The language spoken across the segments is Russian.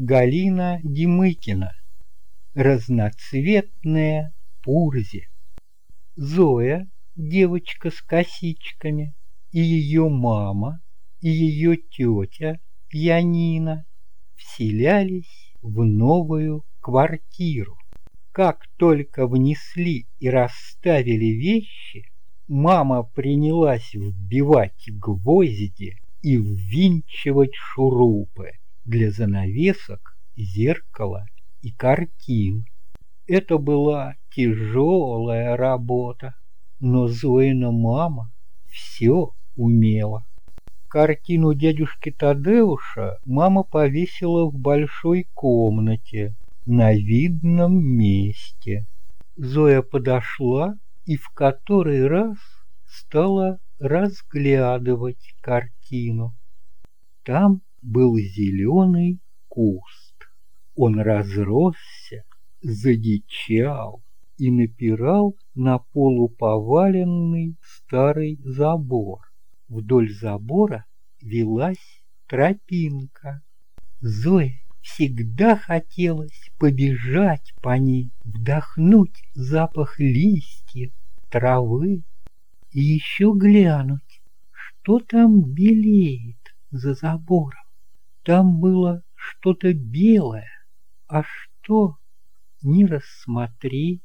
Галина Демыкина. Разноцветная Пурзи. Зоя, девочка с косичками, и ее мама, и ее тетя Янина вселялись в новую квартиру. Как только внесли и расставили вещи, мама принялась вбивать гвозди и ввинчивать шурупы для занавесок, зеркала и картин. Это была тяжелая работа, но Зоина мама все умела. Картину дядюшки Тадеуша мама повесила в большой комнате на видном месте. Зоя подошла и в который раз стала разглядывать картину. Там был зеленый куст. Он разросся, задичал и напирал на полуповаленный старый забор. Вдоль забора велась тропинка. Зое всегда хотелось побежать по ней, вдохнуть запах листьев, травы и еще глянуть, что там белеет за забором. Там было что-то белое, а что не рассмотреть.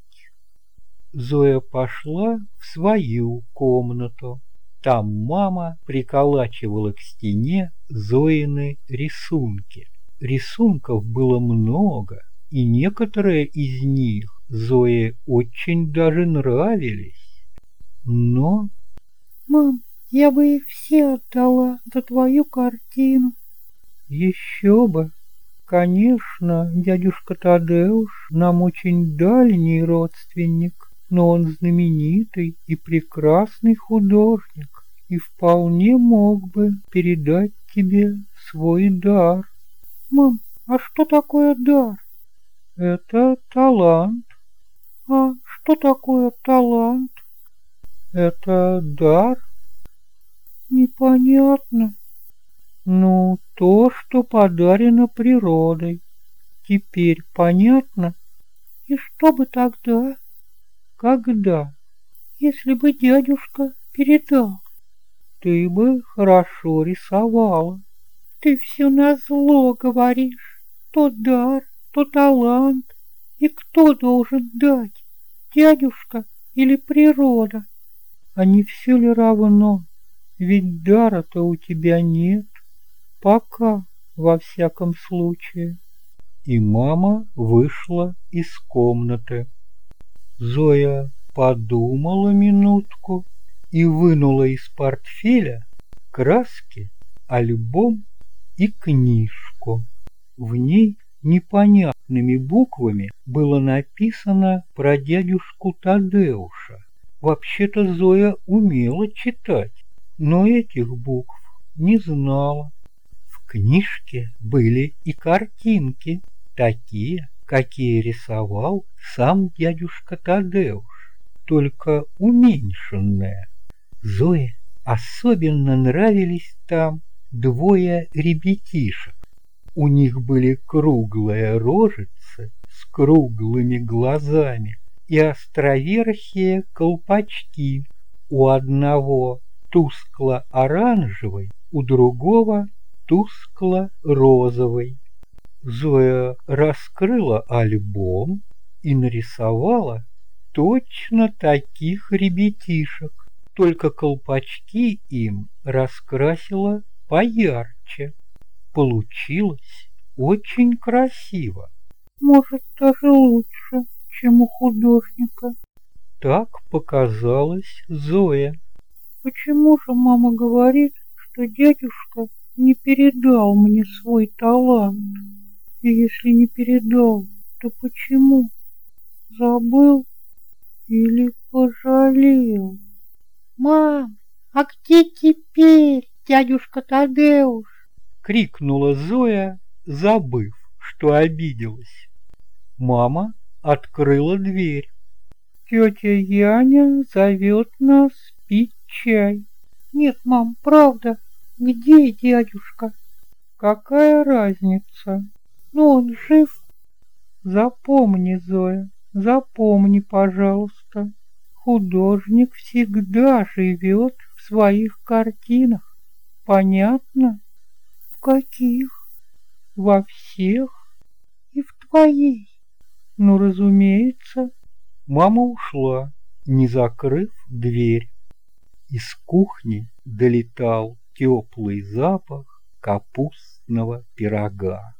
Зоя пошла в свою комнату. Там мама приколачивала к стене Зоины рисунки. Рисунков было много, и некоторые из них Зое очень даже нравились. Но... «Мам, я бы их все отдала за твою картину». «Еще бы! Конечно, дядюшка Тадеуш нам очень дальний родственник, но он знаменитый и прекрасный художник и вполне мог бы передать тебе свой дар. Мам, а что такое дар? Это талант. А что такое талант? Это дар. Непонятно. Ну, то, что подарено природой. Теперь понятно? И что бы тогда? Когда? Если бы дядюшка передал ты бы хорошо рисовала. Ты все назло говоришь. То дар, то талант. И кто должен дать? Дядюшка или природа? А не все ли равно? Ведь дара-то у тебя нет. Пока, во всяком случае. И мама вышла из комнаты. Зоя подумала минутку и вынула из портфеля краски, альбом и книжку. В ней непонятными буквами было написано про дядюшку Тадеуша. Вообще-то Зоя умела читать, но этих букв не знала. Книжке были и картинки, такие, какие рисовал сам дядюшка Тадеуш, только уменьшенные. Зое особенно нравились там двое ребятишек. У них были круглые рожицы с круглыми глазами и островерхие колпачки. У одного тускло-оранжевый, у другого тускло-розовый. Зоя раскрыла альбом и нарисовала точно таких ребятишек только колпачки им раскрасила поярче. Получилось очень красиво. Может, даже лучше, чем у художника. Так показалось Зоя. Почему же мама говорит, что дядюшка не передал мне свой талант? И если не передал, то почему? Забыл или пожалел? «Мам, а где теперь дядюшка Тадеуш?» — крикнула Зоя, забыв, что обиделась. Мама открыла дверь. «Тетя Яня зовет нас пить чай». «Нет, мам, правда, где дядюшка?» «Какая разница? но он жив. Запомни, Зоя, запомни, пожалуйста, художник всегда живет в своих картинах. Понятно? В каких? Во всех. И в твоей. Ну, разумеется. Мама ушла, не закрыв дверь. Из кухни долетал теплый запах капустного пирога.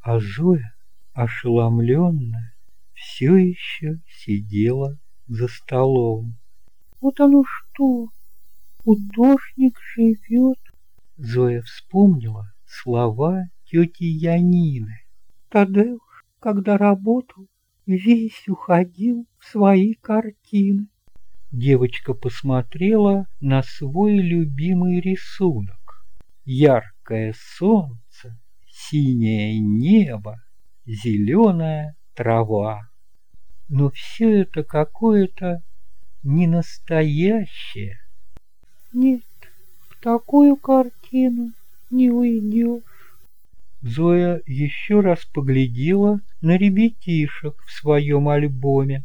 А Зоя, ошеломленная, все еще сидела за столом. Вот оно что, художник живет. Зоя вспомнила слова тети Янины. Тадеуш, когда работал, весь уходил в свои картины. Девочка посмотрела на свой любимый рисунок. Яркое солнце, синее небо, зеленая трава. Но все это какое-то ненастоящее. Нет, в такую картину не уйдешь. Зоя еще раз поглядела на ребятишек в своем альбоме.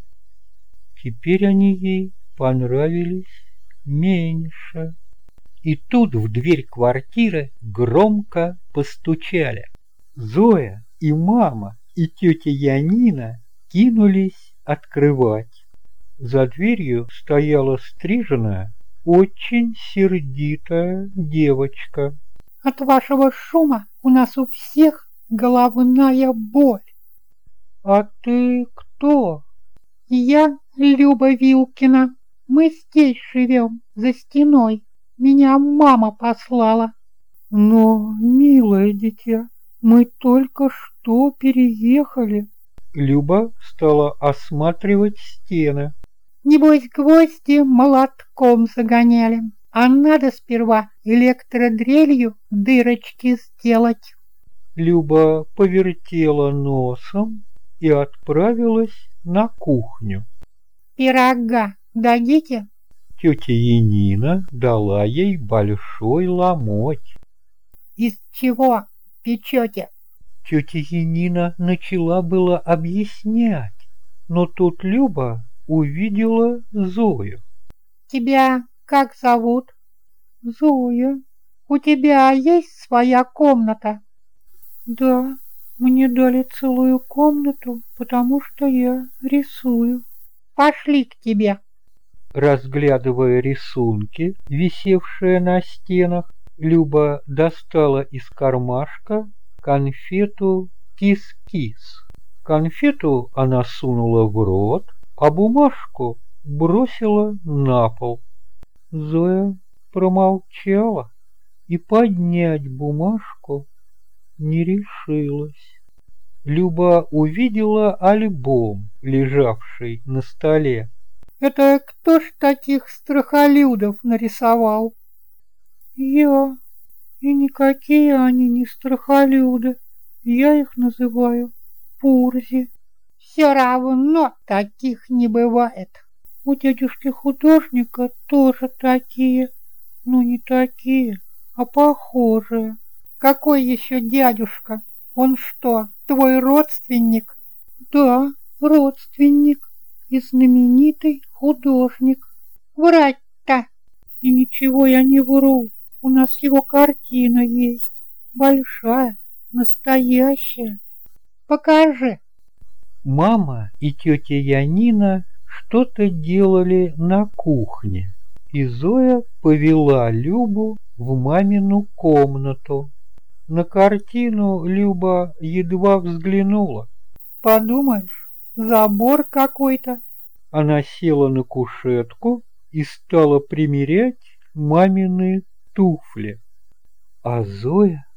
Теперь они ей понравились меньше. И тут в дверь квартиры громко постучали. Зоя и мама, и тетя Янина кинулись открывать. За дверью стояла стриженная, очень сердитая девочка. От вашего шума у нас у всех головная боль. А ты кто? Я Люба Вилкина. Мы здесь живем, за стеной. Меня мама послала. Но, милое дитя, мы только что переехали. Люба стала осматривать стены. Небось, гвозди молотком загоняли. А надо сперва электродрелью дырочки сделать. Люба повертела носом и отправилась на кухню. «Пирога дадите?» Тетя Енина дала ей большой ломоть. «Из чего печете?» Тетя Енина начала было объяснять, но тут Люба увидела Зою. «Тебя как зовут?» «Зоя». «У тебя есть своя комната?» «Да, мне дали целую комнату, потому что я рисую». «Пошли к тебе». Разглядывая рисунки, висевшие на стенах, Люба достала из кармашка конфету кис-кис. Конфету она сунула в рот, а бумажку бросила на пол. Зоя промолчала и поднять бумажку не решилась. Люба увидела альбом, лежавший на столе. «Это кто ж таких страхолюдов нарисовал?» «Я. И никакие они не страхолюды. Я их называю Пурзи». «Все равно таких не бывает». У дядюшки художника тоже такие, но не такие, а похожие. Какой еще дядюшка? Он что, твой родственник? Да, родственник и знаменитый художник. Врать-то! И ничего я не вру. У нас его картина есть. Большая, настоящая. Покажи. Мама и тетя Янина что-то делали на кухне, и Зоя повела Любу в мамину комнату. На картину Люба едва взглянула. «Подумаешь, забор какой-то!» Она села на кушетку и стала примерять мамины туфли. А Зоя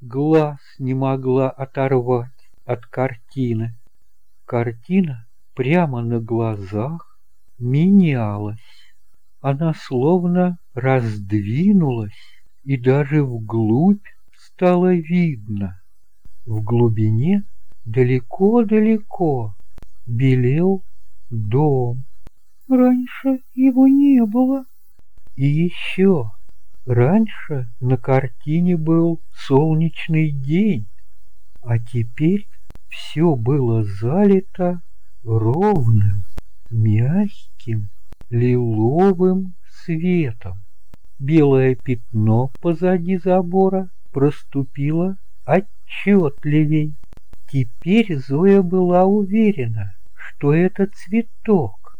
глаз не могла оторвать от картины. Картина прямо на глазах менялась. Она словно раздвинулась и даже вглубь стало видно. В глубине далеко-далеко белел дом. Раньше его не было. И еще раньше на картине был солнечный день. А теперь все было залито ровным, мягким, лиловым светом. Белое пятно позади забора проступило отчетливей. Теперь Зоя была уверена, что это цветок.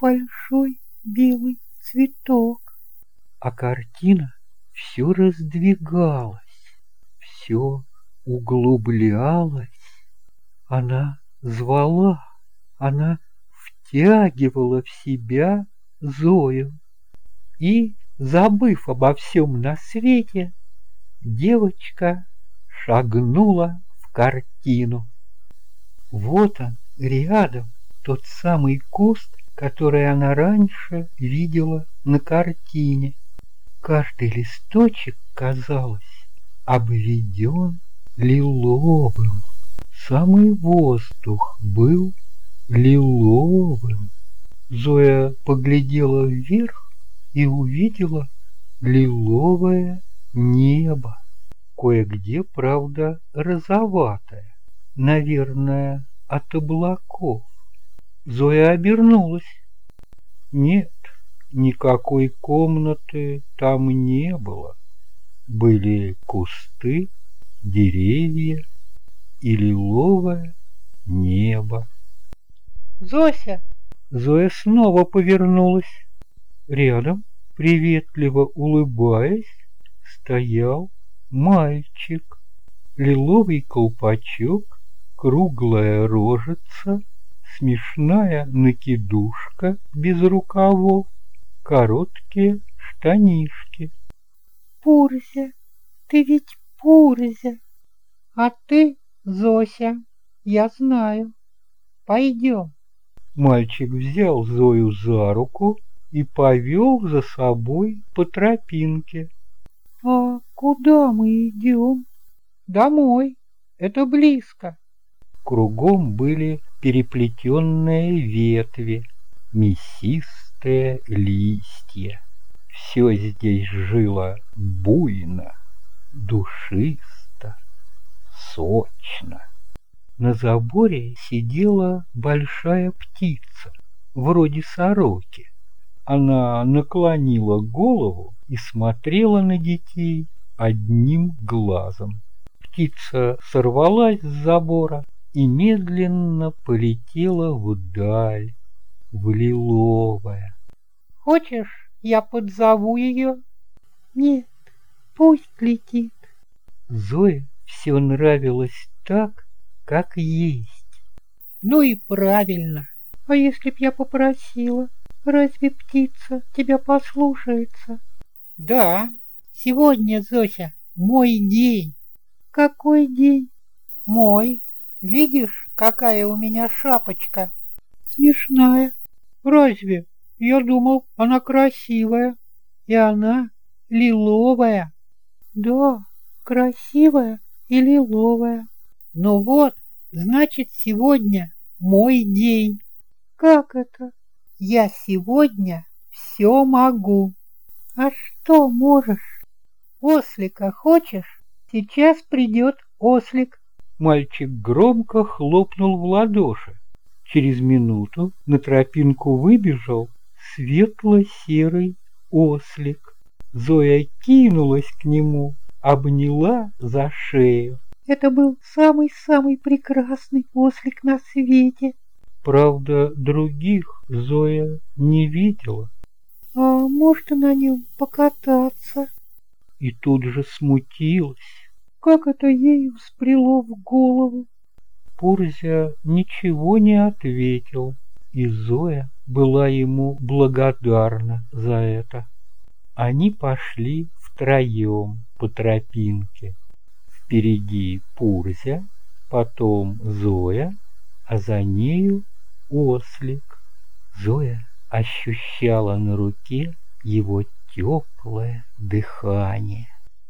Большой белый цветок. А картина все раздвигалась, все углублялась. Она звала, она втягивала в себя Зою. И, забыв обо всем на свете, девочка шагнула в картину. Вот он, рядом, тот самый куст, который она раньше видела на картине. Каждый листочек, казалось, обведен лиловым. Самый воздух был лиловым. Зоя поглядела вверх и увидела лиловое небо. Кое-где, правда, розоватое, наверное, от облаков. Зоя обернулась. Нет, никакой комнаты там не было. Были кусты, деревья и лиловое небо. «Зося!» Зоя снова повернулась. Рядом, приветливо улыбаясь, стоял мальчик. Лиловый колпачок, круглая рожица, смешная накидушка без рукавов, короткие штанишки. Пурзя, ты ведь Пурзя, а ты Зося, я знаю. Пойдем. Мальчик взял Зою за руку и повел за собой по тропинке. А куда мы идем? Домой. Это близко. Кругом были переплетенные ветви, мясистые листья. Все здесь жило буйно, душисто, сочно. На заборе сидела большая птица, вроде сороки. Она наклонила голову и смотрела на детей одним глазом. Птица сорвалась с забора и медленно полетела вдаль, в лиловое. «Хочешь, я подзову ее?» «Нет, пусть летит». Зое все нравилось так, как есть. Ну и правильно. А если б я попросила, разве птица тебя послушается? Да, сегодня, Зося, мой день. Какой день? Мой. Видишь, какая у меня шапочка? Смешная. Разве? Я думал, она красивая. И она лиловая. Да, красивая и лиловая. Ну вот, значит, сегодня мой день. Как это? Я сегодня все могу. А что можешь? Ослика хочешь? Сейчас придет ослик. Мальчик громко хлопнул в ладоши. Через минуту на тропинку выбежал светло-серый ослик. Зоя кинулась к нему, обняла за шею. Это был самый-самый прекрасный ослик на свете. Правда, других Зоя не видела. А может, на нем покататься? И тут же смутилась. Как это ей вспрело в голову? Пурзя ничего не ответил, и Зоя была ему благодарна за это. Они пошли втроем по тропинке. Впереди Пурзя, потом Зоя, а за нею ослик. Зоя ощущала на руке его теплое дыхание.